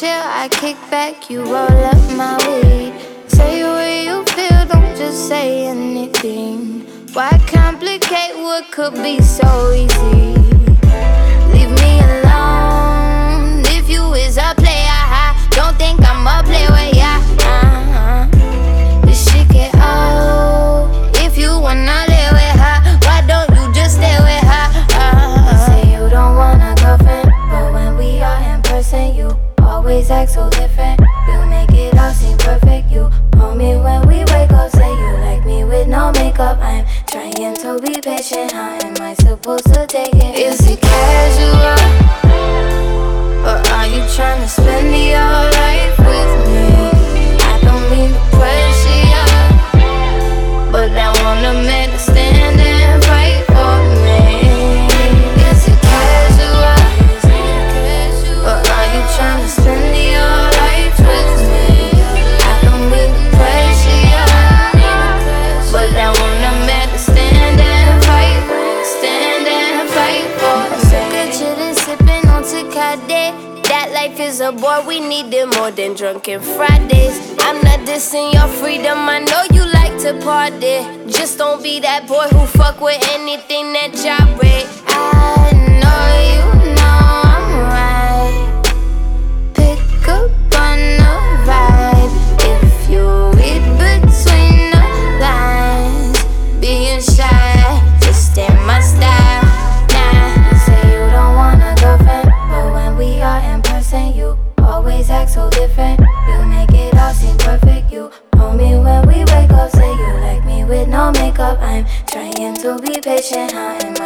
chill, I kick back, you roll up my weed. Say what you feel, don't just say anything. Why complicate what could be so easy? take it. Is it That life is a bore, we need it more than drunken Fridays. I'm not dissing your freedom, I know you like to party. Just don't be that boy who fuck with anything that job rate. I know Trying to be patient. I'm